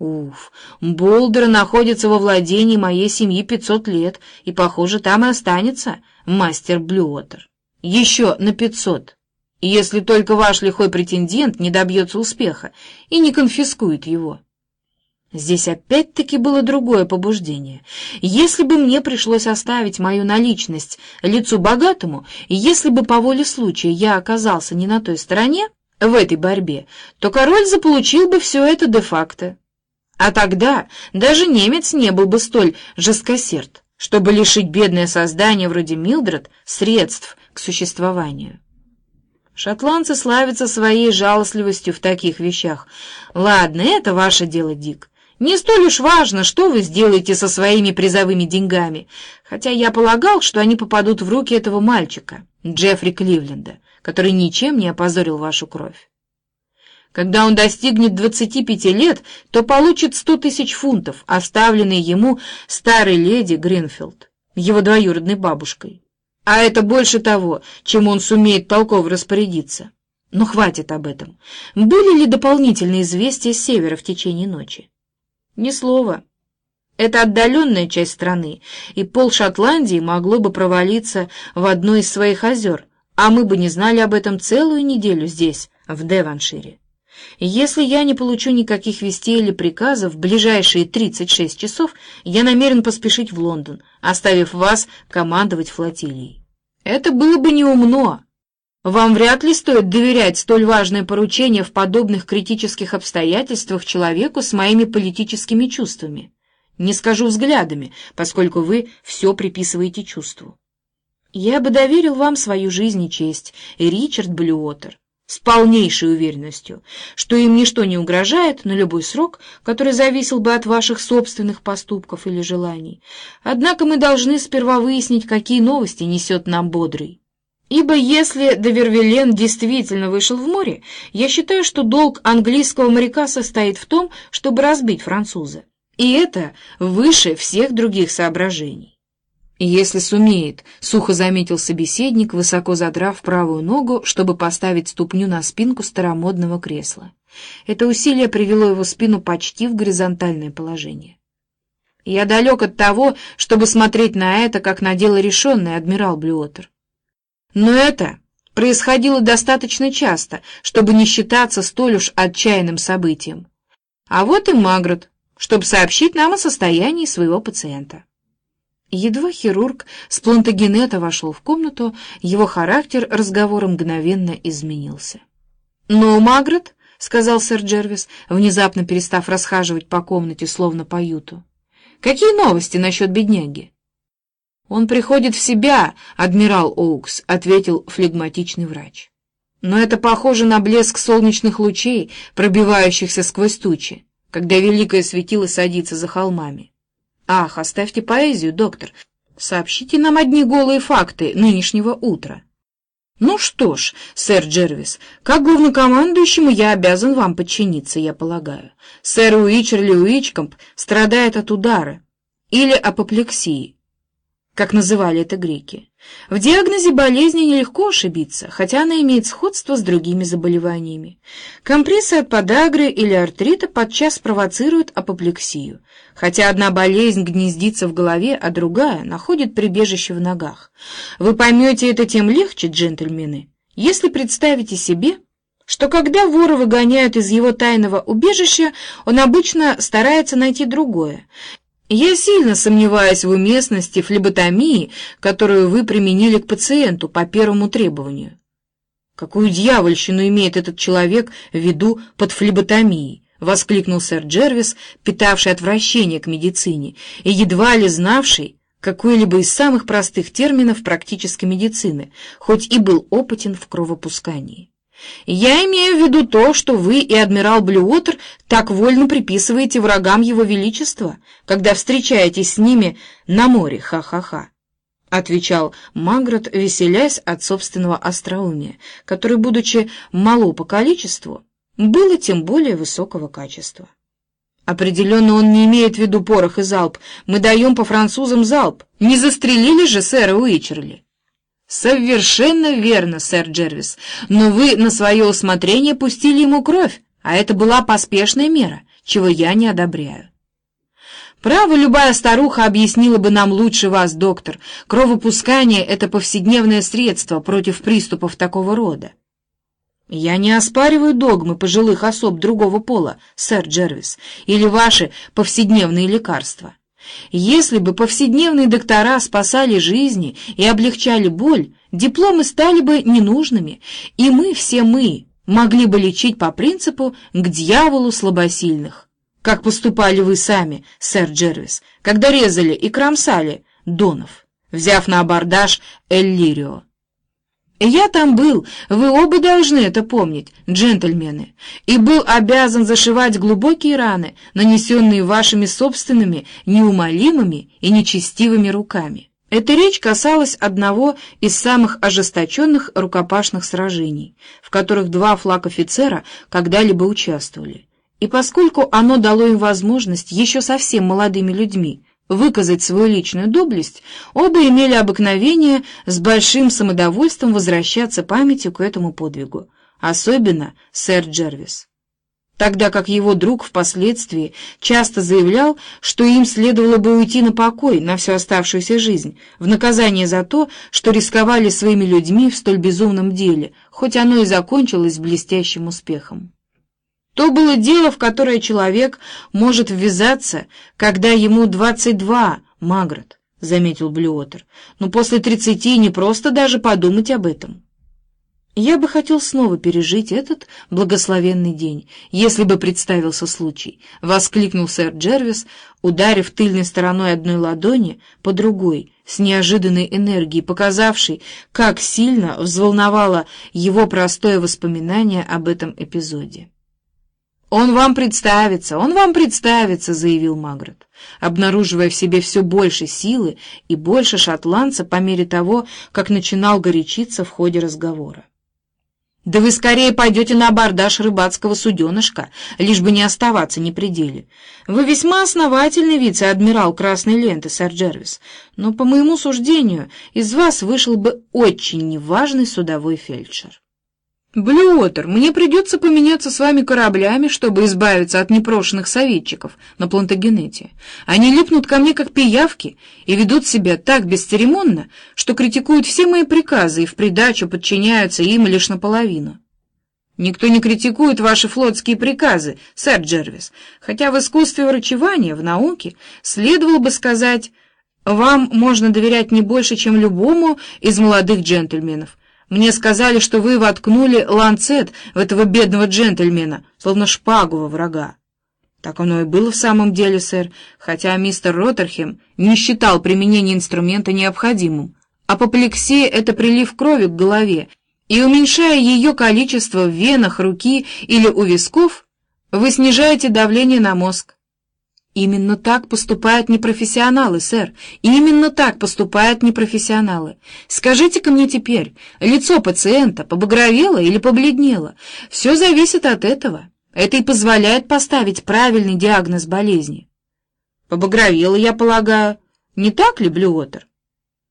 Уф, Болдер находится во владении моей семьи пятьсот лет, и, похоже, там и останется мастер Блюотер. Еще на пятьсот, если только ваш лихой претендент не добьется успеха и не конфискует его. Здесь опять-таки было другое побуждение. Если бы мне пришлось оставить мою наличность лицу богатому, и если бы по воле случая я оказался не на той стороне в этой борьбе, то король заполучил бы все это де-факто. А тогда даже немец не был бы столь жесткосерд, чтобы лишить бедное создание вроде Милдред средств к существованию. Шотландцы славятся своей жалостливостью в таких вещах. Ладно, это ваше дело, Дик. Не столь уж важно, что вы сделаете со своими призовыми деньгами, хотя я полагал, что они попадут в руки этого мальчика, Джеффри Кливленда, который ничем не опозорил вашу кровь. Когда он достигнет 25 лет, то получит 100 тысяч фунтов, оставленные ему старой леди Гринфилд, его двоюродной бабушкой. А это больше того, чем он сумеет толково распорядиться. Но хватит об этом. Были ли дополнительные известия с севера в течение ночи? Ни слова. Это отдаленная часть страны, и пол Шотландии могло бы провалиться в одно из своих озер, а мы бы не знали об этом целую неделю здесь, в Деваншире. Если я не получу никаких вестей или приказов в ближайшие 36 часов, я намерен поспешить в Лондон, оставив вас командовать флотилией. Это было бы неумно. Вам вряд ли стоит доверять столь важное поручение в подобных критических обстоятельствах человеку с моими политическими чувствами. Не скажу взглядами, поскольку вы все приписываете чувству. Я бы доверил вам свою жизнь и честь, Ричард Блюотер с полнейшей уверенностью, что им ничто не угрожает на любой срок, который зависел бы от ваших собственных поступков или желаний. Однако мы должны сперва выяснить, какие новости несет нам Бодрый. Ибо если Довервилен действительно вышел в море, я считаю, что долг английского моряка состоит в том, чтобы разбить француза. И это выше всех других соображений. «Если сумеет», — сухо заметил собеседник, высоко задрав правую ногу, чтобы поставить ступню на спинку старомодного кресла. Это усилие привело его спину почти в горизонтальное положение. «Я далек от того, чтобы смотреть на это, как на дело решенное, адмирал Блюотер. Но это происходило достаточно часто, чтобы не считаться столь уж отчаянным событием. А вот и Магрот, чтобы сообщить нам о состоянии своего пациента». Едва хирург с плантагенета вошел в комнату, его характер разговора мгновенно изменился. «Ну, Магрот», — сказал сэр Джервис, внезапно перестав расхаживать по комнате, словно по юту, — «какие новости насчет бедняги?» «Он приходит в себя, адмирал Оукс», — ответил флегматичный врач. «Но это похоже на блеск солнечных лучей, пробивающихся сквозь тучи, когда великое светило садится за холмами. «Ах, оставьте поэзию, доктор. Сообщите нам одни голые факты нынешнего утра». «Ну что ж, сэр Джервис, как главнокомандующему я обязан вам подчиниться, я полагаю. Сэр Уичерли Уичкомп страдает от удара или апоплексии, как называли это греки. В диагнозе болезни нелегко ошибиться, хотя она имеет сходство с другими заболеваниями. Компрессы от подагры или артрита подчас провоцируют апоплексию, хотя одна болезнь гнездится в голове, а другая находит прибежище в ногах. Вы поймете это тем легче, джентльмены, если представите себе, что когда вора выгоняют из его тайного убежища, он обычно старается найти другое, я сильно сомневаюсь в уместности флеботомии, которую вы применили к пациенту по первому требованию. Какую дьявольщину имеет этот человек в виду под флеботомией? — воскликнул сэр Джервис, питавший отвращение к медицине и едва ли знавший какой-либо из самых простых терминов практической медицины, хоть и был опытен в кровопускании. Я имею в виду то, что вы и адмирал Блюотер так вольно приписываете врагам его величества, когда встречаетесь с ними на море, ха-ха-ха. — отвечал Магрот, веселясь от собственного остроумия, который, будучи мало по количеству, было тем более высокого качества. Определенно он не имеет в виду порох и залп. Мы даем по французам залп. Не застрелили же сэра Уичерли? «Совершенно верно, сэр Джервис, но вы на свое усмотрение пустили ему кровь, а это была поспешная мера, чего я не одобряю. Право, любая старуха объяснила бы нам лучше вас, доктор. Кровопускание — это повседневное средство против приступов такого рода. Я не оспариваю догмы пожилых особ другого пола, сэр Джервис, или ваши повседневные лекарства. Если бы повседневные доктора спасали жизни и облегчали боль, дипломы стали бы ненужными, и мы, все мы, могли бы лечить по принципу «к дьяволу слабосильных». Как поступали вы сами, сэр Джервис, когда резали и кромсали Донов, взяв на абордаж Эль-Лирио. Я там был, вы оба должны это помнить, джентльмены, и был обязан зашивать глубокие раны, нанесенные вашими собственными неумолимыми и нечестивыми руками. Эта речь касалась одного из самых ожесточенных рукопашных сражений, в которых два флаг-офицера когда-либо участвовали. И поскольку оно дало им возможность еще совсем молодыми людьми выказать свою личную доблесть, оба имели обыкновение с большим самодовольством возвращаться памятью к этому подвигу, особенно сэр Джервис. Тогда как его друг впоследствии часто заявлял, что им следовало бы уйти на покой на всю оставшуюся жизнь, в наказание за то, что рисковали своими людьми в столь безумном деле, хоть оно и закончилось блестящим успехом. То было дело, в которое человек может ввязаться, когда ему двадцать два, Магрот, — заметил Блюотер. Но после тридцати не просто даже подумать об этом. Я бы хотел снова пережить этот благословенный день, если бы представился случай, — воскликнул сэр Джервис, ударив тыльной стороной одной ладони по другой, с неожиданной энергией, показавшей, как сильно взволновало его простое воспоминание об этом эпизоде. «Он вам представится, он вам представится», — заявил Магрот, обнаруживая в себе все больше силы и больше шотландца по мере того, как начинал горячиться в ходе разговора. «Да вы скорее пойдете на абордаж рыбацкого суденышка, лишь бы не оставаться ни пределе. Вы весьма основательный вице-адмирал Красной ленты, сэр Джервис, но, по моему суждению, из вас вышел бы очень неважный судовой фельдшер». «Блюотер, мне придется поменяться с вами кораблями, чтобы избавиться от непрошенных советчиков на Плантагенете. Они липнут ко мне как пиявки и ведут себя так бесцеремонно, что критикуют все мои приказы и в придачу подчиняются им лишь наполовину». «Никто не критикует ваши флотские приказы, сэр Джервис, хотя в искусстве врачевания, в науке, следовало бы сказать, вам можно доверять не больше, чем любому из молодых джентльменов, мне сказали, что вы воткнули ланцет в этого бедного джентльмена, словно шпагу во врага. Так оно и было в самом деле, сэр, хотя мистер Роттерхем не считал применение инструмента необходимым. Апоплексия — это прилив крови к голове, и уменьшая ее количество в венах руки или у висков, вы снижаете давление на мозг. Именно так поступают непрофессионалы, сэр. Именно так поступают непрофессионалы. Скажите-ка мне теперь, лицо пациента побагровело или побледнело? Все зависит от этого. Это и позволяет поставить правильный диагноз болезни. Побагровело, я полагаю. Не так ли, Блюотер?